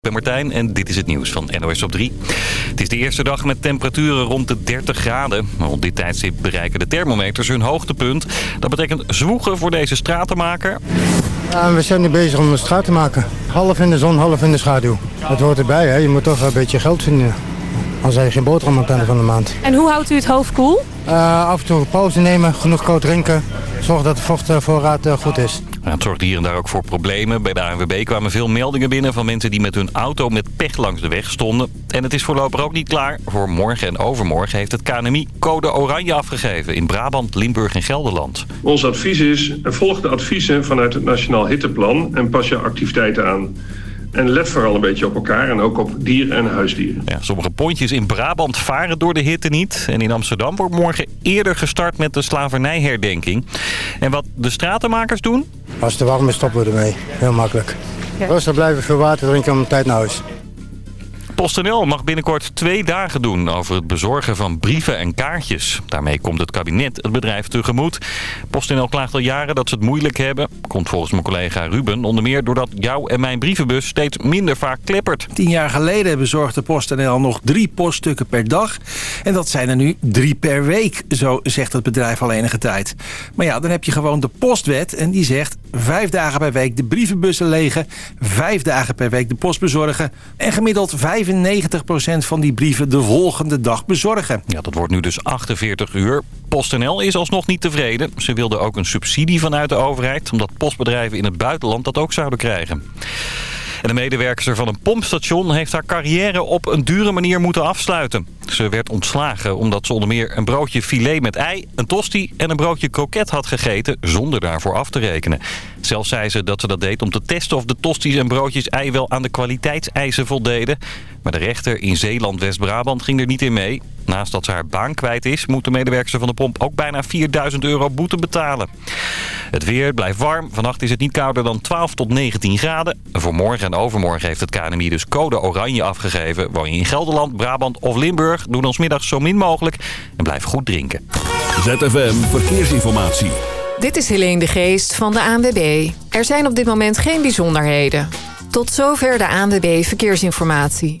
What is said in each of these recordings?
Ik ben Martijn en dit is het nieuws van NOS op 3. Het is de eerste dag met temperaturen rond de 30 graden. Rond dit tijdstip bereiken de thermometers hun hoogtepunt. Dat betekent zwoegen voor deze stratenmaker. Ja, we zijn nu bezig om een straat te maken. Half in de zon, half in de schaduw. Het hoort erbij, hè? je moet toch een beetje geld vinden. Anders heb je geen boterham aan het einde van de maand. En hoe houdt u het hoofd koel? Uh, af en toe pauze nemen, genoeg koud drinken. Zorg dat de vochtvoorraad uh, goed is. Het zorgt hier en daar ook voor problemen. Bij de ANWB kwamen veel meldingen binnen van mensen die met hun auto met pech langs de weg stonden. En het is voorlopig ook niet klaar. Voor morgen en overmorgen heeft het KNMI code oranje afgegeven in Brabant, Limburg en Gelderland. Ons advies is, volg de adviezen vanuit het Nationaal Hitteplan en pas je activiteiten aan. En let vooral een beetje op elkaar en ook op dieren en huisdieren. Ja, sommige pontjes in Brabant varen door de hitte niet. En in Amsterdam wordt morgen eerder gestart met de slavernijherdenking. En wat de stratenmakers doen? Als het te warm is stoppen we ermee. Heel makkelijk. Ja. Rustig blijven, veel water drinken om tijd naar huis. PostNL mag binnenkort twee dagen doen over het bezorgen van brieven en kaartjes. Daarmee komt het kabinet het bedrijf tegemoet. PostNL klaagt al jaren dat ze het moeilijk hebben. Komt volgens mijn collega Ruben onder meer doordat jouw en mijn brievenbus steeds minder vaak kleppert. Tien jaar geleden bezorgde PostNL nog drie poststukken per dag. En dat zijn er nu drie per week, zo zegt het bedrijf al enige tijd. Maar ja, dan heb je gewoon de postwet en die zegt vijf dagen per week de brievenbussen legen, vijf dagen per week de post bezorgen en gemiddeld 95% van die brieven de volgende dag bezorgen. Ja, dat wordt nu dus 48 uur. PostNL is alsnog niet tevreden. Ze wilden ook een subsidie vanuit de overheid... omdat postbedrijven in het buitenland dat ook zouden krijgen. En de medewerker van een pompstation heeft haar carrière op een dure manier moeten afsluiten. Ze werd ontslagen omdat ze onder meer een broodje filet met ei, een tosti en een broodje kroket had gegeten zonder daarvoor af te rekenen. Zelfs zei ze dat ze dat deed om te testen of de tosties en broodjes ei wel aan de kwaliteitseisen voldeden. Maar de rechter in Zeeland-West-Brabant ging er niet in mee. Naast dat ze haar baan kwijt is, moet de medewerker van de pomp ook bijna 4000 euro boete betalen. Het weer blijft warm. Vannacht is het niet kouder dan 12 tot 19 graden. Voor morgen en overmorgen heeft het KNMI dus code oranje afgegeven. Woon je in Gelderland, Brabant of Limburg, doe dan middags zo min mogelijk en blijf goed drinken. ZFM Verkeersinformatie. Dit is Helene de Geest van de ANWB. Er zijn op dit moment geen bijzonderheden. Tot zover de ANWB Verkeersinformatie.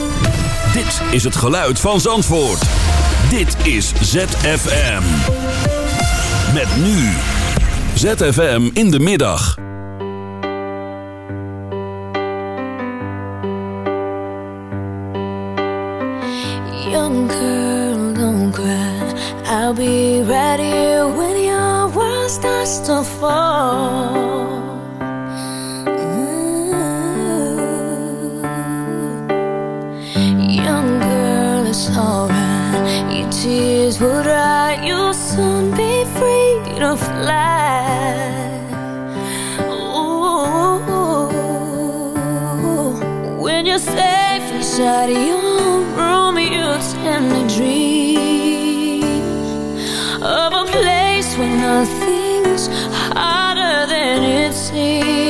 Dit is het geluid van Zandvoort. Dit is ZFM. Met nu. ZFM in de middag. Young girl, don't cry. I'll be here when your world starts to fall. Tears will dry, you'll soon be free to fly. Ooh, when you're safe inside your room, you tend to dream of a place where nothing's harder than it seems.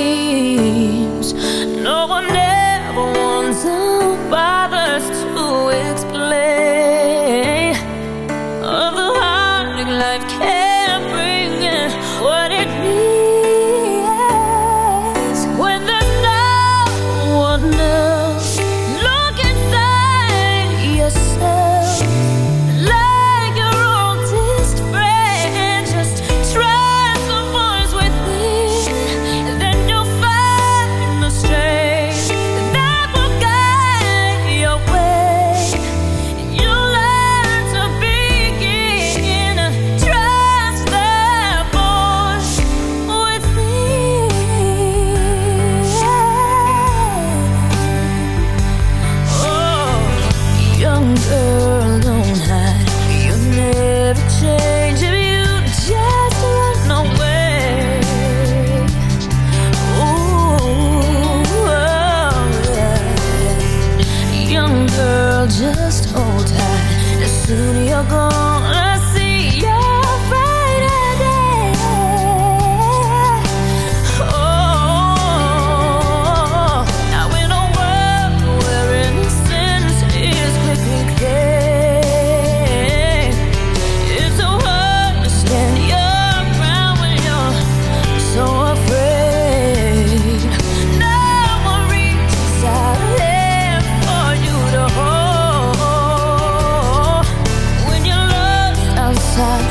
love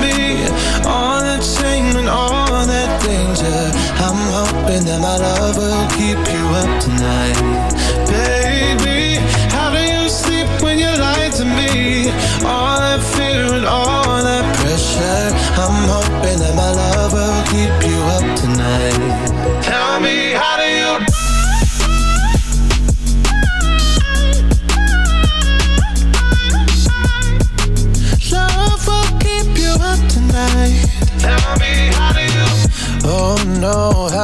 me?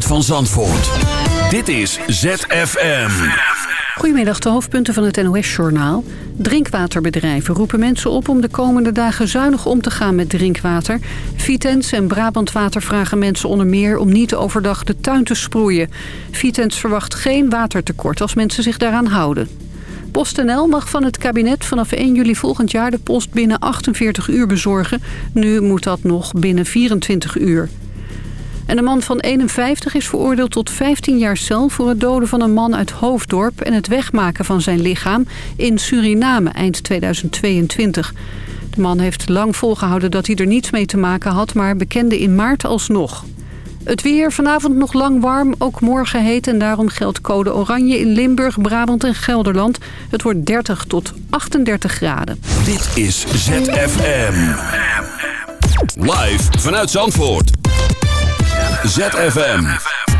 van Zandvoort. Dit is ZFM. Goedemiddag, de hoofdpunten van het NOS-journaal. Drinkwaterbedrijven roepen mensen op om de komende dagen zuinig om te gaan met drinkwater. Vitens en Brabant Water vragen mensen onder meer om niet overdag de tuin te sproeien. Vitens verwacht geen watertekort als mensen zich daaraan houden. PostNL mag van het kabinet vanaf 1 juli volgend jaar de post binnen 48 uur bezorgen. Nu moet dat nog binnen 24 uur. En de man van 51 is veroordeeld tot 15 jaar cel... voor het doden van een man uit Hoofddorp... en het wegmaken van zijn lichaam in Suriname eind 2022. De man heeft lang volgehouden dat hij er niets mee te maken had... maar bekende in maart alsnog. Het weer vanavond nog lang warm, ook morgen heet... en daarom geldt code oranje in Limburg, Brabant en Gelderland. Het wordt 30 tot 38 graden. Dit is ZFM. Live vanuit Zandvoort. ZFM.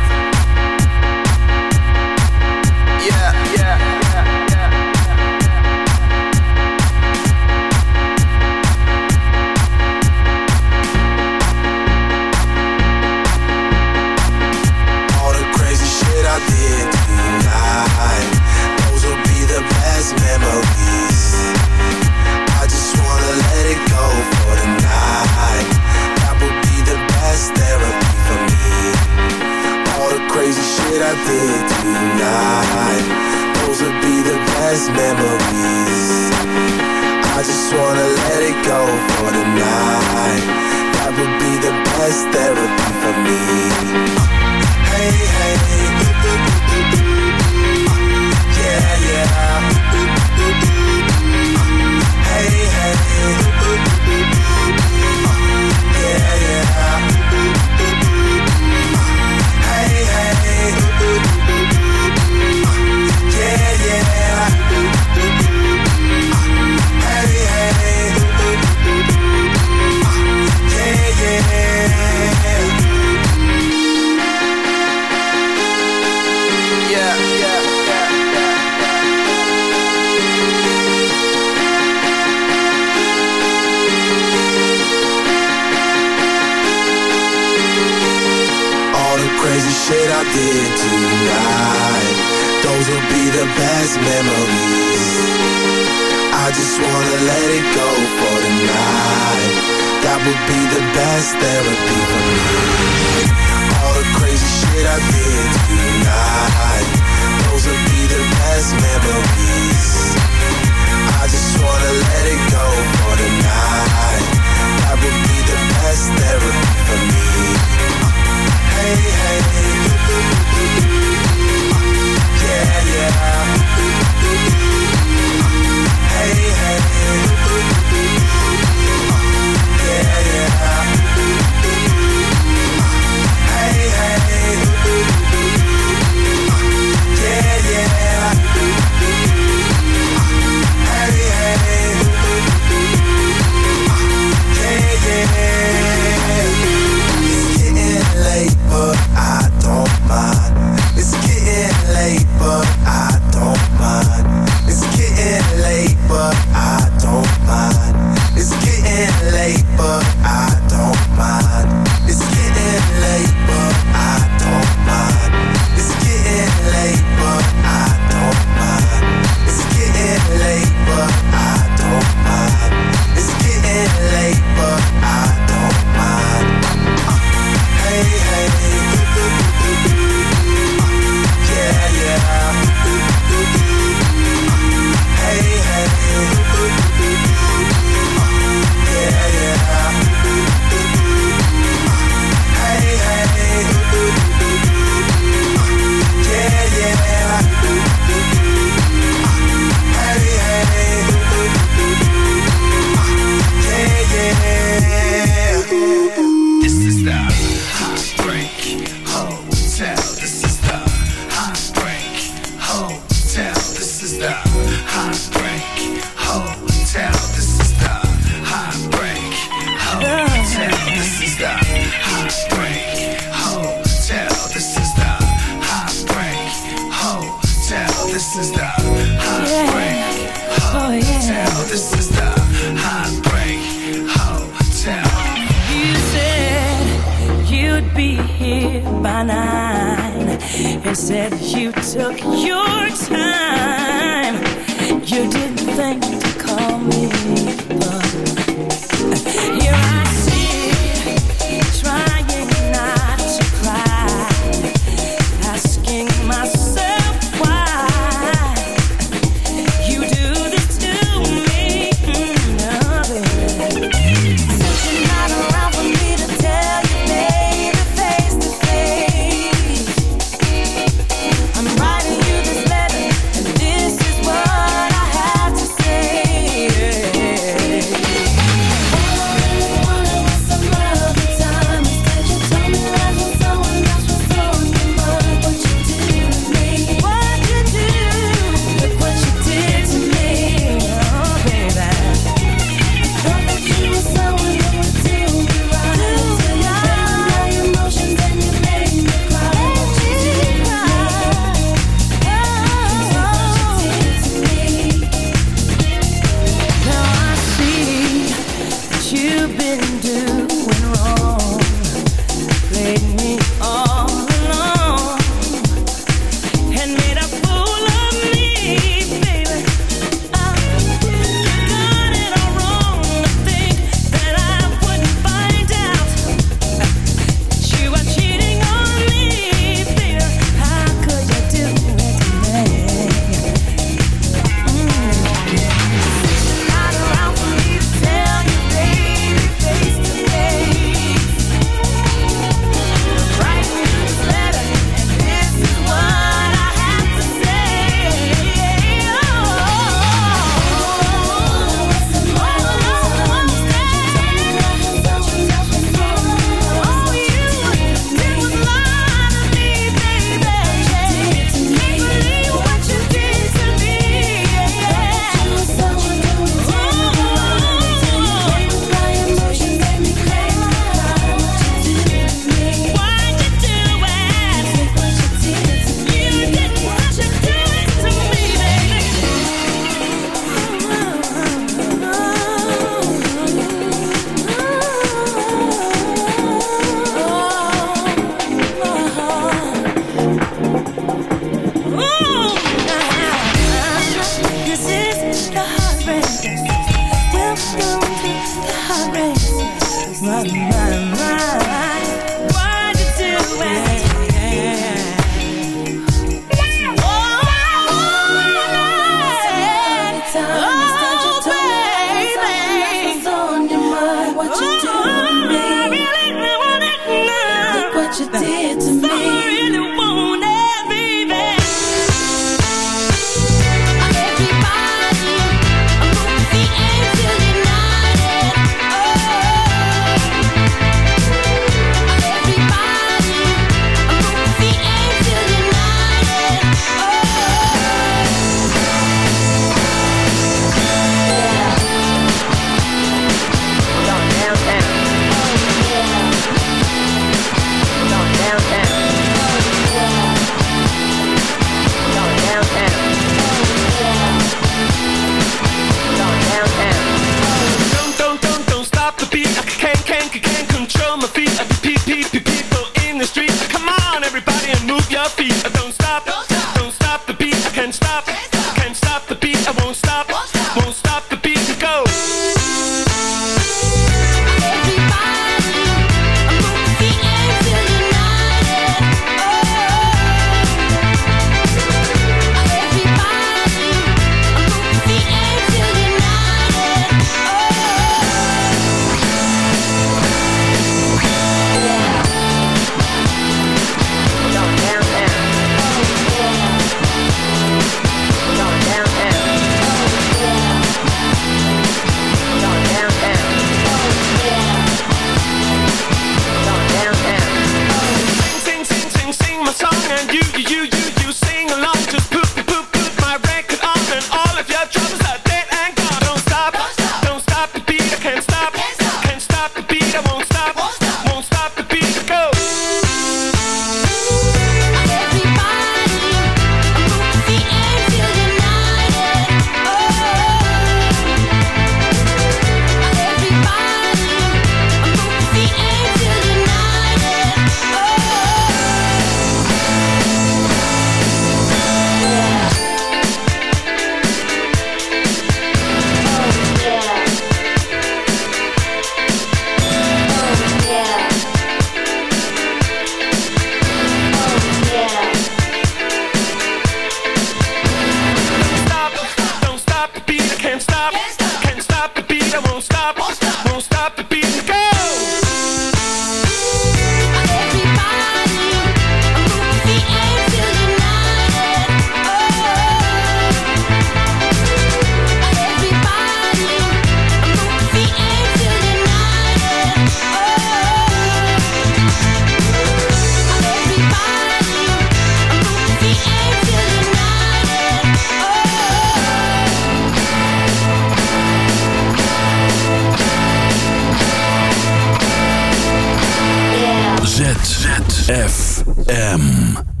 ZFM.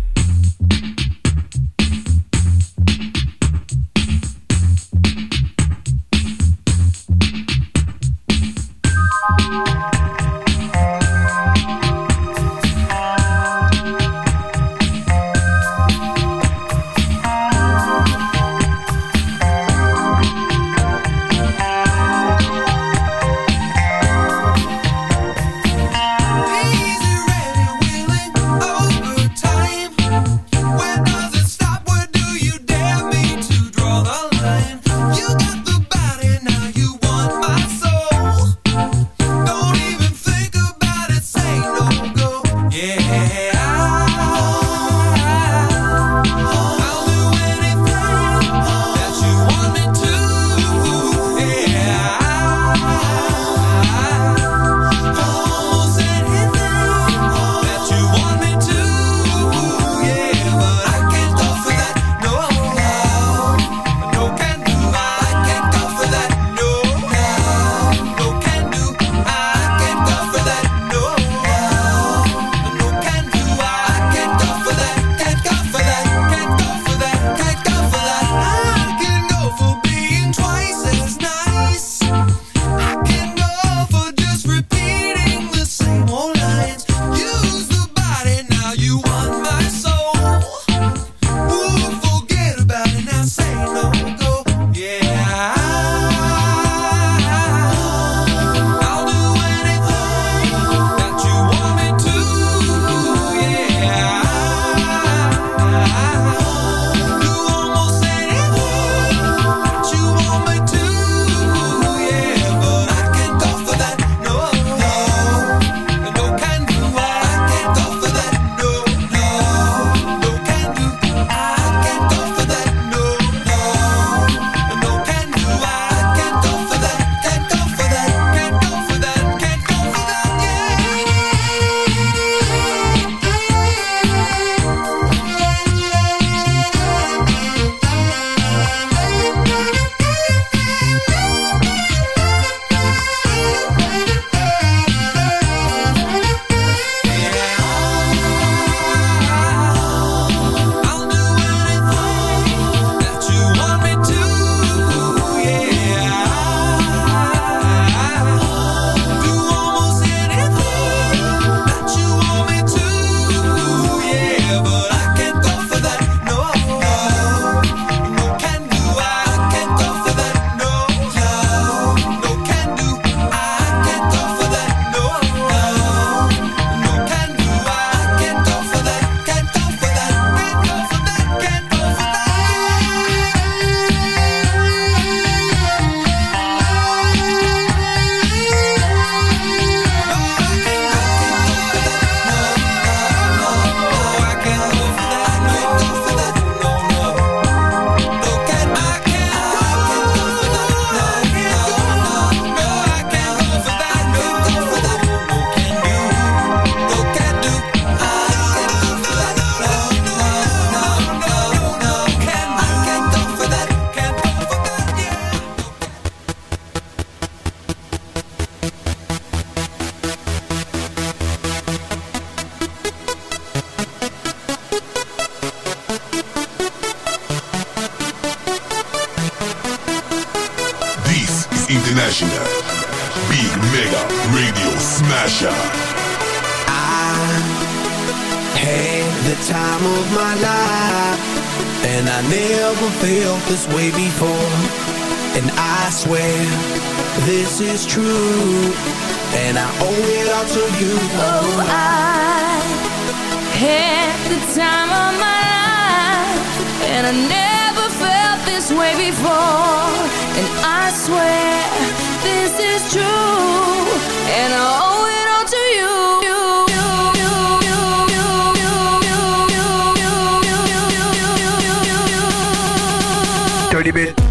Dirty Bit.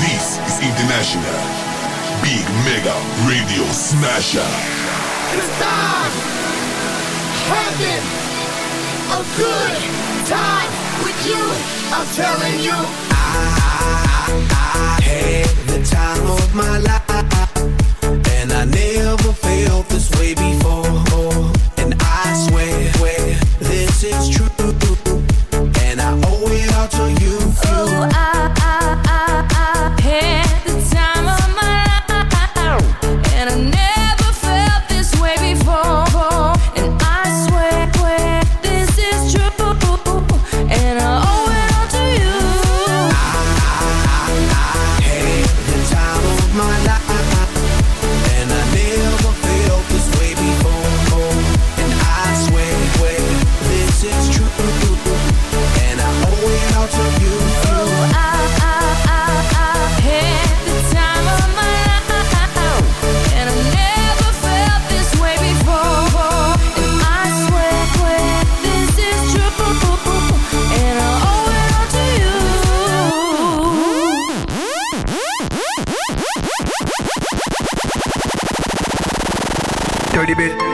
This is International Big Mega Radio Smasher. It's time having a good time with you. I'm telling you, I, I, I had the time of my life, and I never felt this way before. And I swear, swear this is true, and I owe it all to you. Ooh, dirty bit.